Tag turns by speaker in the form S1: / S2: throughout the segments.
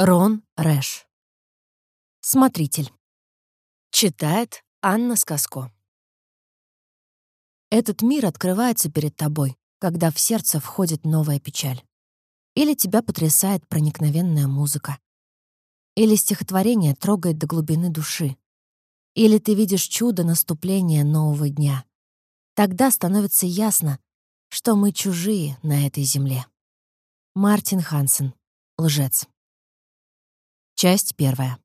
S1: Рон Рэш. Смотритель. Читает Анна Сказко. Этот мир открывается перед тобой, когда в сердце входит новая печаль. Или тебя потрясает проникновенная музыка. Или стихотворение трогает до глубины души. Или ты видишь чудо наступления нового дня. Тогда становится ясно, что мы чужие на этой земле. Мартин Хансен. Лжец. Часть первая.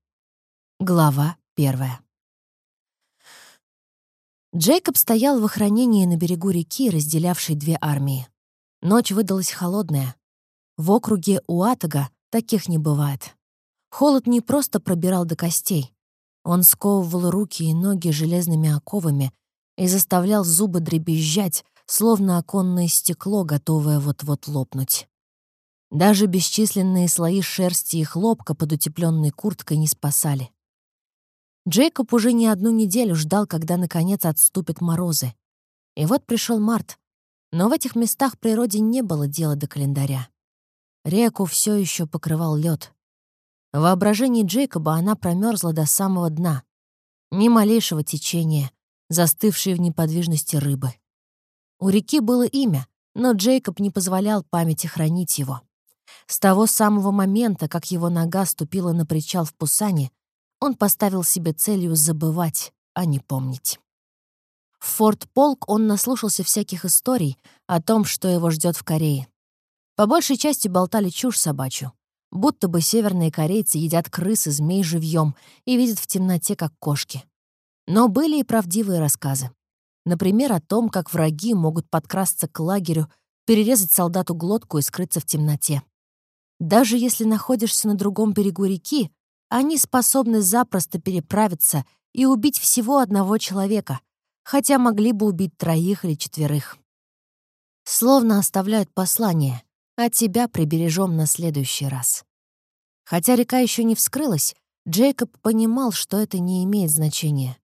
S1: Глава первая. Джейкоб стоял в охранении на берегу реки, разделявшей две армии. Ночь выдалась холодная. В округе Уатага таких не бывает. Холод не просто пробирал до костей. Он сковывал руки и ноги железными оковами и заставлял зубы дребезжать, словно оконное стекло, готовое вот-вот лопнуть. Даже бесчисленные слои шерсти и хлопка под утепленной курткой не спасали. Джейкоб уже не одну неделю ждал, когда наконец отступят морозы. И вот пришел март. Но в этих местах природе не было дела до календаря. Реку все еще покрывал лед. В воображении Джейкоба она промерзла до самого дна. Ни малейшего течения, застывшей в неподвижности рыбы. У реки было имя, но Джейкоб не позволял памяти хранить его. С того самого момента, как его нога ступила на причал в Пусане, он поставил себе целью забывать, а не помнить. В Форт Полк он наслушался всяких историй о том, что его ждет в Корее. По большей части болтали чушь собачью, будто бы северные корейцы едят крысы, змей живьем и видят в темноте, как кошки. Но были и правдивые рассказы. Например, о том, как враги могут подкрасться к лагерю, перерезать солдату глотку и скрыться в темноте. Даже если находишься на другом берегу реки, они способны запросто переправиться и убить всего одного человека, хотя могли бы убить троих или четверых. Словно оставляют послание, а тебя прибережем на следующий раз. Хотя река еще не вскрылась, Джейкоб понимал, что это не имеет значения.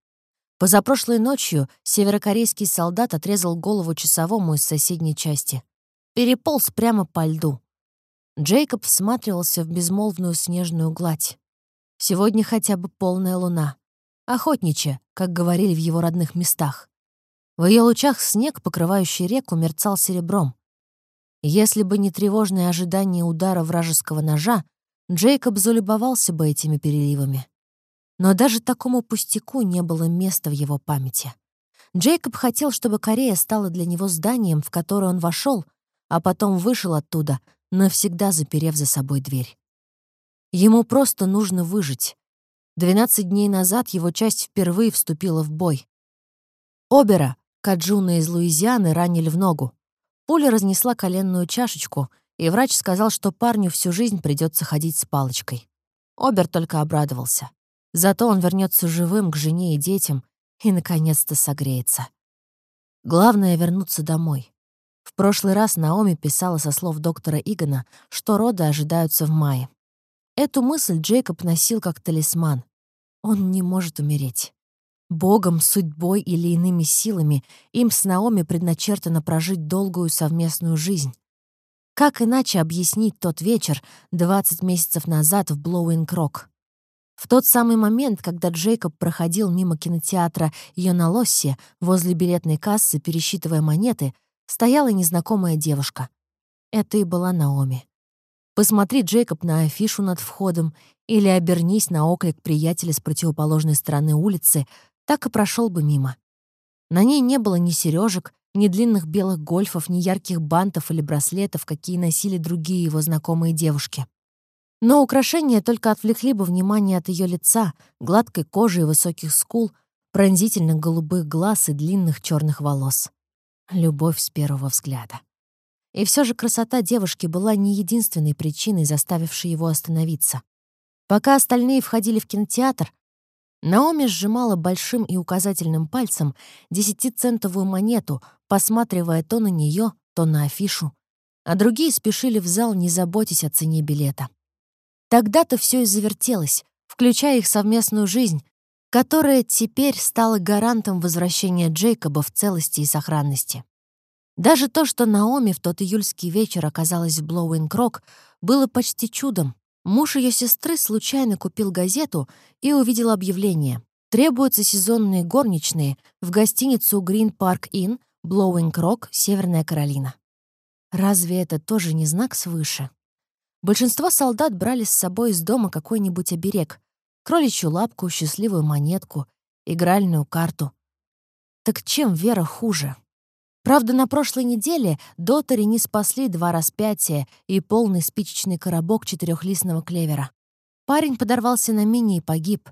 S1: Позапрошлой ночью северокорейский солдат отрезал голову часовому из соседней части. Переполз прямо по льду. Джейкоб всматривался в безмолвную снежную гладь. Сегодня хотя бы полная луна. Охотничья, как говорили в его родных местах. В ее лучах снег, покрывающий реку, мерцал серебром. Если бы не тревожное ожидание удара вражеского ножа, Джейкоб залюбовался бы этими переливами. Но даже такому пустяку не было места в его памяти. Джейкоб хотел, чтобы Корея стала для него зданием, в которое он вошел, а потом вышел оттуда, навсегда заперев за собой дверь. Ему просто нужно выжить. Двенадцать дней назад его часть впервые вступила в бой. Обера, Каджуна из Луизианы, ранили в ногу. Пуля разнесла коленную чашечку, и врач сказал, что парню всю жизнь придется ходить с палочкой. Обер только обрадовался. Зато он вернется живым к жене и детям и, наконец-то, согреется. Главное — вернуться домой. В прошлый раз Наоми писала со слов доктора Игона, что роды ожидаются в мае. Эту мысль Джейкоб носил как талисман. Он не может умереть. Богом, судьбой или иными силами им с Наоми предначертано прожить долгую совместную жизнь. Как иначе объяснить тот вечер 20 месяцев назад в Блоуинг-Рок? В тот самый момент, когда Джейкоб проходил мимо кинотеатра Йоналосси возле билетной кассы, пересчитывая монеты, стояла незнакомая девушка. Это и была Наоми. Посмотри, Джейкоб, на афишу над входом или обернись на оклик приятеля с противоположной стороны улицы, так и прошел бы мимо. На ней не было ни сережек, ни длинных белых гольфов, ни ярких бантов или браслетов, какие носили другие его знакомые девушки. Но украшения только отвлекли бы внимание от ее лица, гладкой кожи и высоких скул, пронзительных голубых глаз и длинных черных волос. Любовь с первого взгляда. И все же красота девушки была не единственной причиной, заставившей его остановиться. Пока остальные входили в кинотеатр, Наоми сжимала большим и указательным пальцем десятицентовую монету, посматривая то на нее, то на афишу, а другие спешили в зал, не заботясь о цене билета. Тогда-то все и завертелось, включая их совместную жизнь, которая теперь стала гарантом возвращения Джейкоба в целости и сохранности. Даже то, что Наоми в тот июльский вечер оказалась в Блоуинг-Рок, было почти чудом, Муж ее сестры случайно купил газету и увидел объявление. Требуются сезонные горничные в гостиницу Green Park Inn, Rock, Северная Каролина. Разве это тоже не знак свыше? Большинство солдат брали с собой из дома какой-нибудь оберег — кроличью лапку, счастливую монетку, игральную карту. Так чем вера хуже? Правда, на прошлой неделе дотари не спасли два распятия и полный спичечный коробок четырехлистного клевера. Парень подорвался на мине и погиб.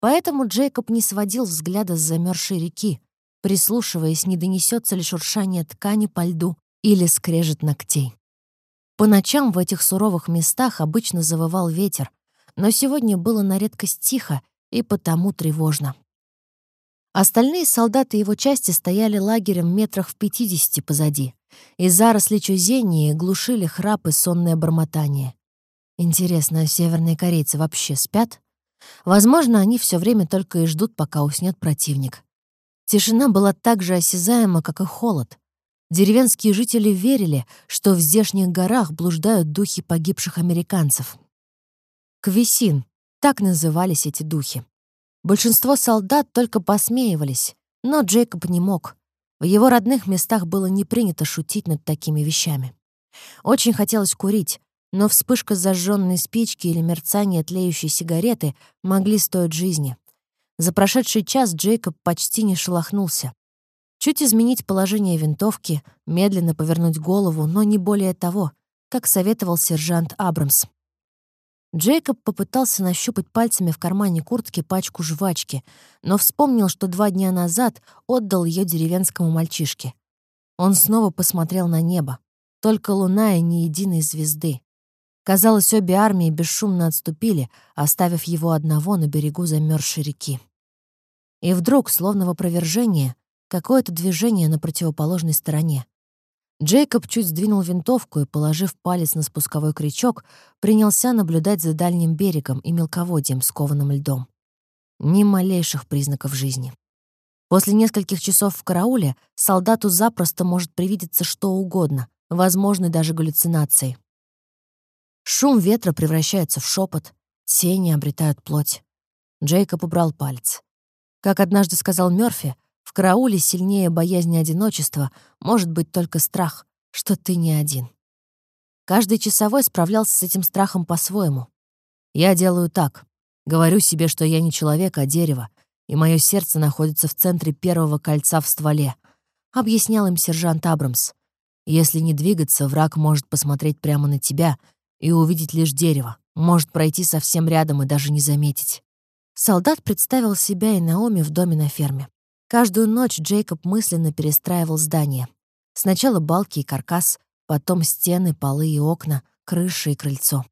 S1: Поэтому Джейкоб не сводил взгляда с замерзшей реки, прислушиваясь, не донесется ли шуршание ткани по льду или скрежет ногтей. По ночам в этих суровых местах обычно завывал ветер, но сегодня было на редкость тихо и потому тревожно. Остальные солдаты его части стояли лагерем метрах в пятидесяти позади, и заросли чузении глушили храп и сонное бормотание. Интересно, а северные корейцы вообще спят? Возможно, они все время только и ждут, пока уснет противник. Тишина была так же осязаема, как и холод. Деревенские жители верили, что в здешних горах блуждают духи погибших американцев. Квисин — так назывались эти духи. Большинство солдат только посмеивались, но Джейкоб не мог. В его родных местах было не принято шутить над такими вещами. Очень хотелось курить, но вспышка зажженной спички или мерцание тлеющей сигареты могли стоить жизни. За прошедший час Джейкоб почти не шелохнулся. Чуть изменить положение винтовки, медленно повернуть голову, но не более того, как советовал сержант Абрамс. Джейкоб попытался нащупать пальцами в кармане куртки пачку жвачки, но вспомнил, что два дня назад отдал ее деревенскому мальчишке. Он снова посмотрел на небо. Только луна и ни единой звезды. Казалось, обе армии бесшумно отступили, оставив его одного на берегу замерзшей реки. И вдруг, словно в опровержение, какое-то движение на противоположной стороне. Джейкоб чуть сдвинул винтовку и, положив палец на спусковой крючок, принялся наблюдать за дальним берегом и мелководьем, скованным льдом. Ни малейших признаков жизни. После нескольких часов в карауле солдату запросто может привидеться что угодно, возможны даже галлюцинации. Шум ветра превращается в шепот, тени обретают плоть. Джейкоб убрал палец. Как однажды сказал Мёрфи, в карауле сильнее боязни одиночества может быть только страх, что ты не один. Каждый часовой справлялся с этим страхом по-своему. Я делаю так. Говорю себе, что я не человек, а дерево, и мое сердце находится в центре первого кольца в стволе, объяснял им сержант Абрамс. Если не двигаться, враг может посмотреть прямо на тебя и увидеть лишь дерево, может пройти совсем рядом и даже не заметить. Солдат представил себя и Наоми в доме на ферме. Каждую ночь Джейкоб мысленно перестраивал здание. Сначала балки и каркас, потом стены, полы и окна, крыша и крыльцо.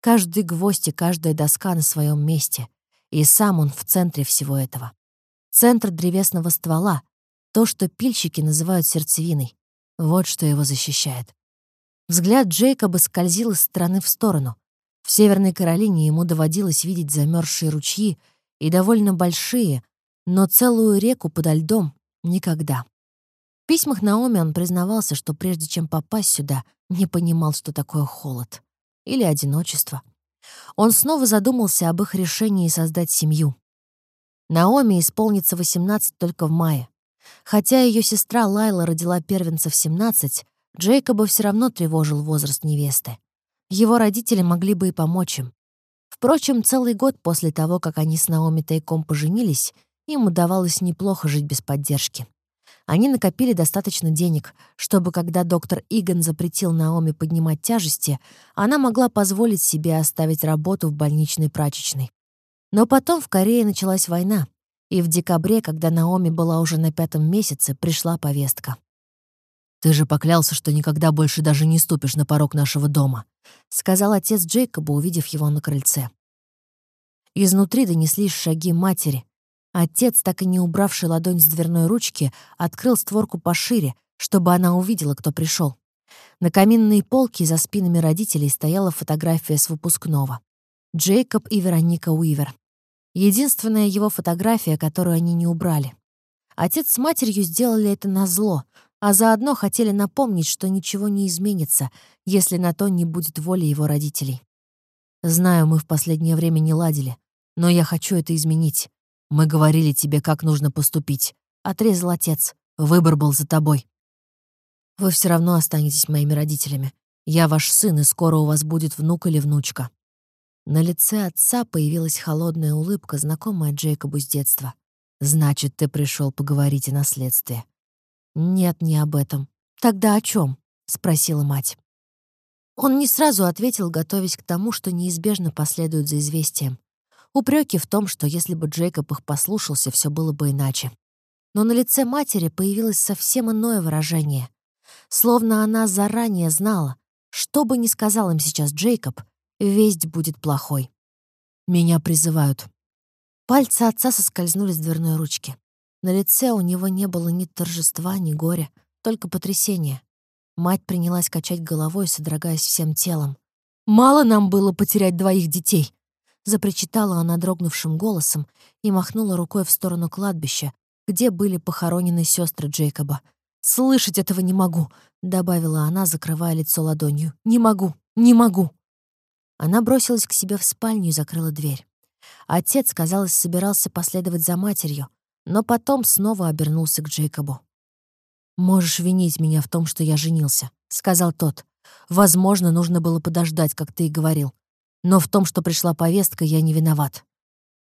S1: Каждый гвоздь и каждая доска на своем месте. И сам он в центре всего этого. Центр древесного ствола, то, что пильщики называют сердцевиной. Вот что его защищает. Взгляд Джейкоба скользил из стороны в сторону. В Северной Каролине ему доводилось видеть замерзшие ручьи и довольно большие, но целую реку подо льдом — никогда. В письмах Наоми он признавался, что прежде чем попасть сюда, не понимал, что такое холод. Или одиночество. Он снова задумался об их решении создать семью. Наоми исполнится 18 только в мае. Хотя ее сестра Лайла родила первенца в 17, Джейкоба все равно тревожил возраст невесты. Его родители могли бы и помочь им. Впрочем, целый год после того, как они с Наоми тайком поженились, им удавалось неплохо жить без поддержки. Они накопили достаточно денег, чтобы, когда доктор Иган запретил Наоми поднимать тяжести, она могла позволить себе оставить работу в больничной прачечной. Но потом в Корее началась война, и в декабре, когда Наоми была уже на пятом месяце, пришла повестка. «Ты же поклялся, что никогда больше даже не ступишь на порог нашего дома», — сказал отец Джейкоба, увидев его на крыльце. Изнутри донеслись шаги матери, Отец, так и не убравший ладонь с дверной ручки, открыл створку пошире, чтобы она увидела, кто пришел. На каминной полке за спинами родителей стояла фотография с выпускного. Джейкоб и Вероника Уивер. Единственная его фотография, которую они не убрали. Отец с матерью сделали это назло, а заодно хотели напомнить, что ничего не изменится, если на то не будет воли его родителей. Знаю, мы в последнее время не ладили, но я хочу это изменить. Мы говорили тебе, как нужно поступить. Отрезал отец. Выбор был за тобой. Вы все равно останетесь моими родителями. Я ваш сын, и скоро у вас будет внук или внучка. На лице отца появилась холодная улыбка, знакомая Джейкобу с детства. «Значит, ты пришел поговорить о наследстве». «Нет, не об этом. Тогда о чем? спросила мать. Он не сразу ответил, готовясь к тому, что неизбежно последует за известием. Упреки в том, что если бы Джейкоб их послушался, все было бы иначе. Но на лице матери появилось совсем иное выражение. Словно она заранее знала, что бы ни сказал им сейчас Джейкоб, весть будет плохой. «Меня призывают». Пальцы отца соскользнули с дверной ручки. На лице у него не было ни торжества, ни горя, только потрясение. Мать принялась качать головой, содрогаясь всем телом. «Мало нам было потерять двоих детей!» Запричитала она дрогнувшим голосом и махнула рукой в сторону кладбища, где были похоронены сестры Джейкоба. «Слышать этого не могу», — добавила она, закрывая лицо ладонью. «Не могу, не могу». Она бросилась к себе в спальню и закрыла дверь. Отец, казалось, собирался последовать за матерью, но потом снова обернулся к Джейкобу. «Можешь винить меня в том, что я женился», — сказал тот. «Возможно, нужно было подождать, как ты и говорил. Но в том, что пришла повестка, я не виноват.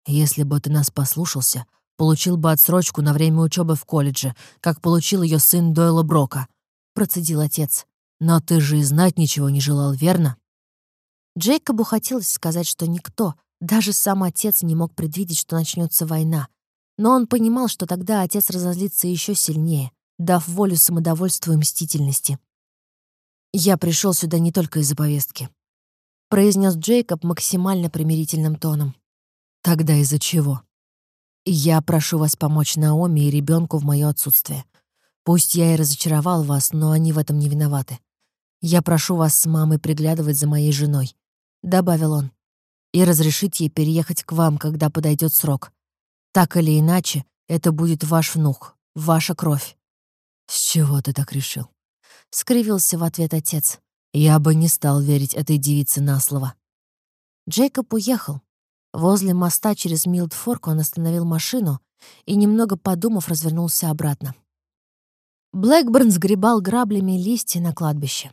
S1: Если бы ты нас послушался, получил бы отсрочку на время учебы в колледже, как получил ее сын Дойла Брока», — процедил отец. «Но ты же и знать ничего не желал, верно?» Джейкобу хотелось сказать, что никто, даже сам отец не мог предвидеть, что начнется война. Но он понимал, что тогда отец разозлится еще сильнее дав волю самодовольству и мстительности. «Я пришел сюда не только из-за повестки», — произнес Джейкоб максимально примирительным тоном. «Тогда из-за чего?» «Я прошу вас помочь Наоми и ребенку в мое отсутствие. Пусть я и разочаровал вас, но они в этом не виноваты. Я прошу вас с мамой приглядывать за моей женой», — добавил он, «и разрешить ей переехать к вам, когда подойдет срок. Так или иначе, это будет ваш внук, ваша кровь. «С чего ты так решил?» — скривился в ответ отец. «Я бы не стал верить этой девице на слово». Джейкоб уехал. Возле моста через Милдфорк он остановил машину и, немного подумав, развернулся обратно. Блэкборн сгребал граблями листья на кладбище.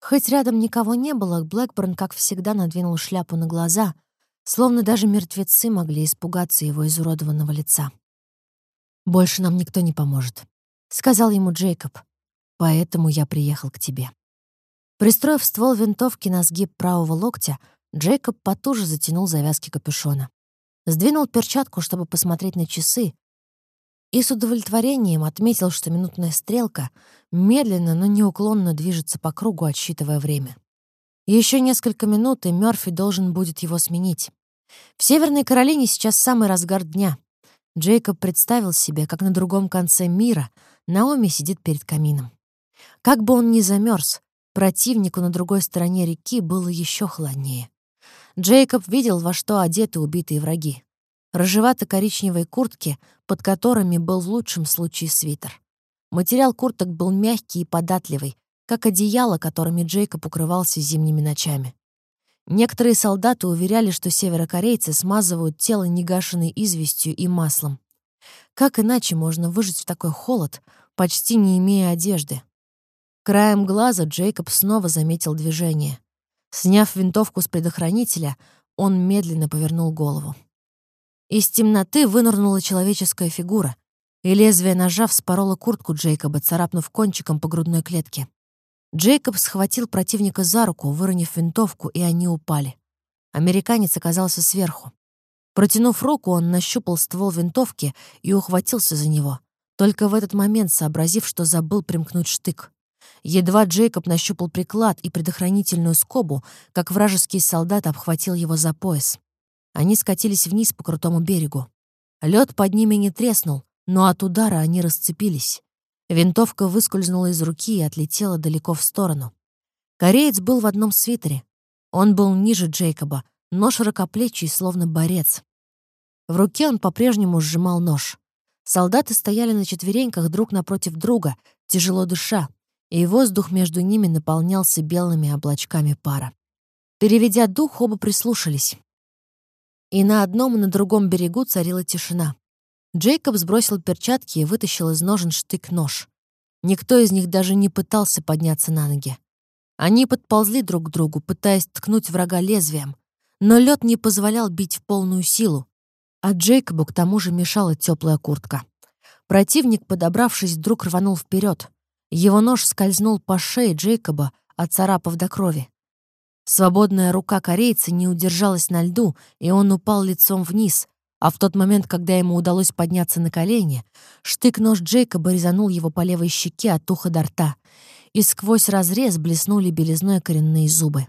S1: Хоть рядом никого не было, Блэкборн, как всегда, надвинул шляпу на глаза, словно даже мертвецы могли испугаться его изуродованного лица. «Больше нам никто не поможет», сказал ему Джейкоб. «Поэтому я приехал к тебе». Пристроив ствол винтовки на сгиб правого локтя, Джейкоб потуже затянул завязки капюшона. Сдвинул перчатку, чтобы посмотреть на часы, и с удовлетворением отметил, что минутная стрелка медленно, но неуклонно движется по кругу, отсчитывая время. Еще несколько минут, и Мёрфи должен будет его сменить. В Северной Каролине сейчас самый разгар дня. Джейкоб представил себе, как на другом конце мира Наоми сидит перед камином. Как бы он ни замерз, противнику на другой стороне реки было еще холоднее. Джейкоб видел, во что одеты убитые враги. Рыжевато-коричневые куртки, под которыми был в лучшем случае свитер. Материал курток был мягкий и податливый, как одеяло, которыми Джейкоб укрывался зимними ночами. Некоторые солдаты уверяли, что северокорейцы смазывают тело негашенной известью и маслом. Как иначе можно выжить в такой холод, почти не имея одежды? Краем глаза Джейкоб снова заметил движение. Сняв винтовку с предохранителя, он медленно повернул голову. Из темноты вынырнула человеческая фигура, и лезвие ножа вспороло куртку Джейкоба, царапнув кончиком по грудной клетке. Джейкоб схватил противника за руку, выронив винтовку, и они упали. Американец оказался сверху. Протянув руку, он нащупал ствол винтовки и ухватился за него, только в этот момент сообразив, что забыл примкнуть штык. Едва Джейкоб нащупал приклад и предохранительную скобу, как вражеский солдат обхватил его за пояс. Они скатились вниз по крутому берегу. Лед под ними не треснул, но от удара они расцепились. Винтовка выскользнула из руки и отлетела далеко в сторону. Кореец был в одном свитере. Он был ниже Джейкоба, но широкоплечий, словно борец. В руке он по-прежнему сжимал нож. Солдаты стояли на четвереньках друг напротив друга, тяжело дыша, и воздух между ними наполнялся белыми облачками пара. Переведя дух, оба прислушались. И на одном и на другом берегу царила тишина. Джейкоб сбросил перчатки и вытащил из ножен штык-нож. Никто из них даже не пытался подняться на ноги. Они подползли друг к другу, пытаясь ткнуть врага лезвием, но лед не позволял бить в полную силу, а Джейкобу к тому же мешала теплая куртка. Противник, подобравшись, вдруг рванул вперед. Его нож скользнул по шее Джейкоба, отцарапав до крови. Свободная рука корейца не удержалась на льду, и он упал лицом вниз, а в тот момент, когда ему удалось подняться на колени, штык-нож Джейкоба резанул его по левой щеке от уха до рта, и сквозь разрез блеснули белизной коренные зубы.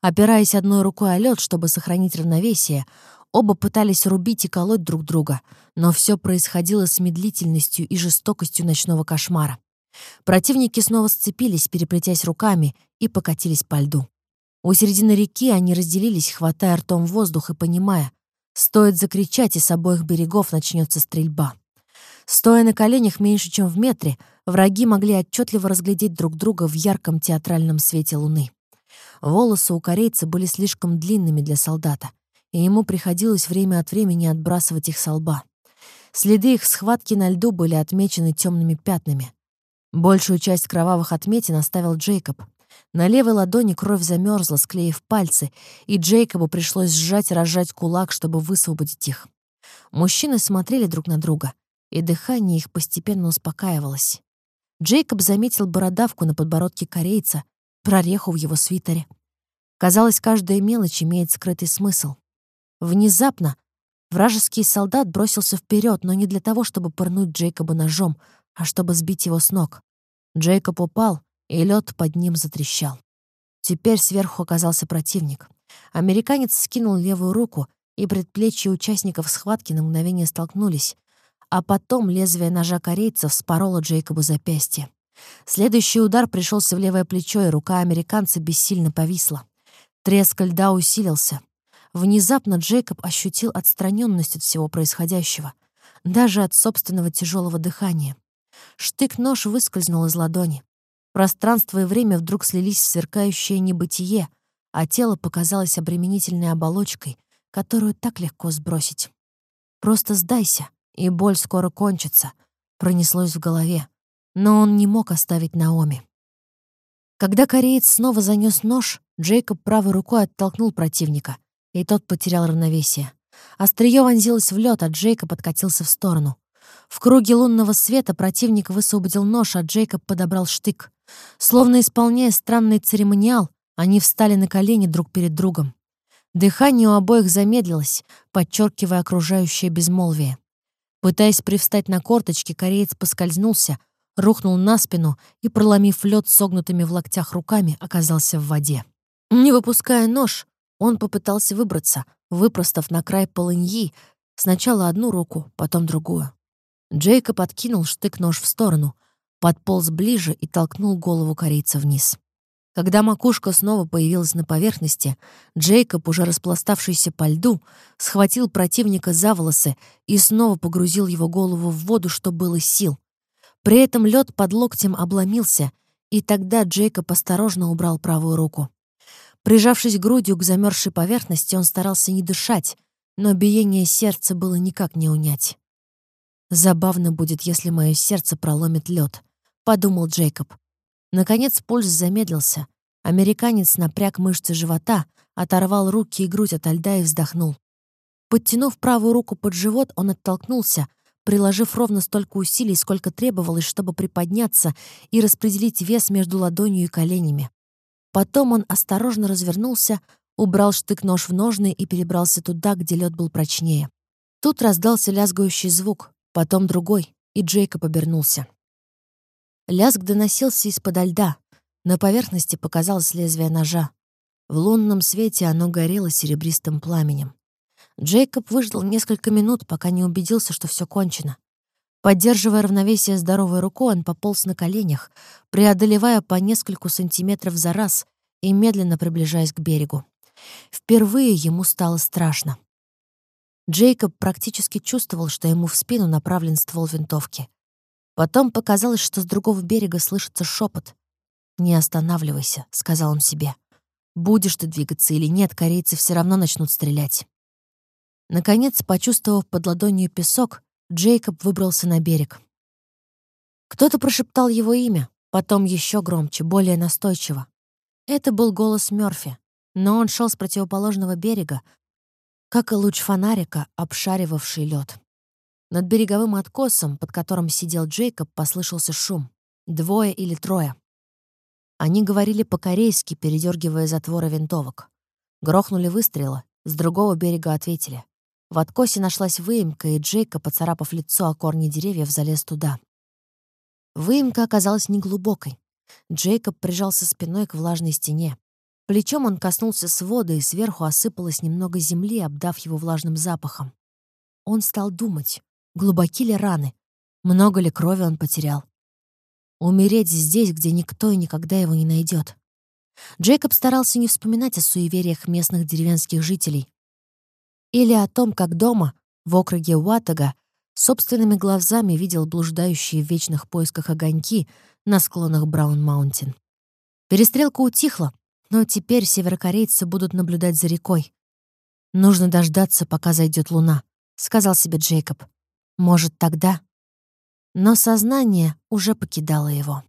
S1: Опираясь одной рукой о лед, чтобы сохранить равновесие, оба пытались рубить и колоть друг друга, но все происходило с медлительностью и жестокостью ночного кошмара. Противники снова сцепились, переплетясь руками, и покатились по льду. У середины реки они разделились, хватая ртом воздух и понимая, Стоит закричать, и с обоих берегов начнется стрельба. Стоя на коленях меньше, чем в метре, враги могли отчетливо разглядеть друг друга в ярком театральном свете луны. Волосы у корейца были слишком длинными для солдата, и ему приходилось время от времени отбрасывать их со лба. Следы их схватки на льду были отмечены темными пятнами. Большую часть кровавых отметин оставил Джейкоб — на левой ладони кровь замерзла, склеив пальцы, и Джейкобу пришлось сжать и разжать кулак, чтобы высвободить их. Мужчины смотрели друг на друга, и дыхание их постепенно успокаивалось. Джейкоб заметил бородавку на подбородке корейца, прореху в его свитере. Казалось, каждая мелочь имеет скрытый смысл. Внезапно вражеский солдат бросился вперед, но не для того, чтобы пырнуть Джейкоба ножом, а чтобы сбить его с ног. Джейкоб упал, и лед под ним затрещал. Теперь сверху оказался противник. Американец скинул левую руку, и предплечья участников схватки на мгновение столкнулись, а потом лезвие ножа корейца вспороло Джейкобу запястье. Следующий удар пришелся в левое плечо, и рука американца бессильно повисла. Треск льда усилился. Внезапно Джейкоб ощутил отстраненность от всего происходящего, даже от собственного тяжелого дыхания. Штык-нож выскользнул из ладони. Пространство и время вдруг слились в сверкающее небытие, а тело показалось обременительной оболочкой, которую так легко сбросить. «Просто сдайся, и боль скоро кончится», — пронеслось в голове. Но он не мог оставить Наоми. Когда кореец снова занес нож, Джейкоб правой рукой оттолкнул противника, и тот потерял равновесие. Острие вонзилось в лед, а Джейкоб откатился в сторону. В круге лунного света противник высвободил нож, а Джейкоб подобрал штык. Словно исполняя странный церемониал, они встали на колени друг перед другом. Дыхание у обоих замедлилось, подчеркивая окружающее безмолвие. Пытаясь привстать на корточки, кореец поскользнулся, рухнул на спину и, проломив лед согнутыми в локтях руками, оказался в воде. Не выпуская нож, он попытался выбраться, выпростав на край полыньи сначала одну руку, потом другую. Джейкоб откинул штык-нож в сторону, подполз ближе и толкнул голову корейца вниз. Когда макушка снова появилась на поверхности, Джейкоб, уже распластавшийся по льду, схватил противника за волосы и снова погрузил его голову в воду, что было сил. При этом лед под локтем обломился, и тогда Джейкоб осторожно убрал правую руку. Прижавшись грудью к замерзшей поверхности, он старался не дышать, но биение сердца было никак не унять. «Забавно будет, если мое сердце проломит лед, подумал Джейкоб. Наконец пульс замедлился. Американец напряг мышцы живота, оторвал руки и грудь от льда и вздохнул. Подтянув правую руку под живот, он оттолкнулся, приложив ровно столько усилий, сколько требовалось, чтобы приподняться и распределить вес между ладонью и коленями. Потом он осторожно развернулся, убрал штык-нож в ножны и перебрался туда, где лед был прочнее. Тут раздался лязгающий звук, потом другой, и Джейкоб обернулся. Лязг доносился из-под льда. На поверхности показалось лезвие ножа. В лунном свете оно горело серебристым пламенем. Джейкоб выждал несколько минут, пока не убедился, что все кончено. Поддерживая равновесие здоровой рукой, он пополз на коленях, преодолевая по нескольку сантиметров за раз и медленно приближаясь к берегу. Впервые ему стало страшно. Джейкоб практически чувствовал, что ему в спину направлен ствол винтовки. Потом показалось, что с другого берега слышится шепот. «Не останавливайся», — сказал он себе. Будешь ты двигаться или нет, корейцы все равно начнут стрелять. Наконец, почувствовав под ладонью песок, Джейкоб выбрался на берег. Кто-то прошептал его имя, потом еще громче, более настойчиво. Это был голос Мёрфи, но он шел с противоположного берега, как и луч фонарика, обшаривавший лед. Над береговым откосом, под которым сидел Джейкоб, послышался шум. Двое или трое. Они говорили по-корейски, передергивая затворы винтовок. Грохнули выстрелы, с другого берега ответили. В откосе нашлась выемка, и Джейка, поцарапав лицо о корни деревьев, залез туда. Выемка оказалась неглубокой. Джейкоб прижался спиной к влажной стене. Плечом он коснулся свода, и сверху осыпалось немного земли, обдав его влажным запахом. Он стал думать, глубоки ли раны, много ли крови он потерял. Умереть здесь, где никто и никогда его не найдет. Джейкоб старался не вспоминать о суевериях местных деревенских жителей. Или о том, как дома, в округе Уатага, собственными глазами видел блуждающие в вечных поисках огоньки на склонах Браун-Маунтин. Перестрелка утихла, но теперь северокорейцы будут наблюдать за рекой. «Нужно дождаться, пока зайдет луна», — сказал себе Джейкоб. «Может, тогда...» но сознание уже покидало его.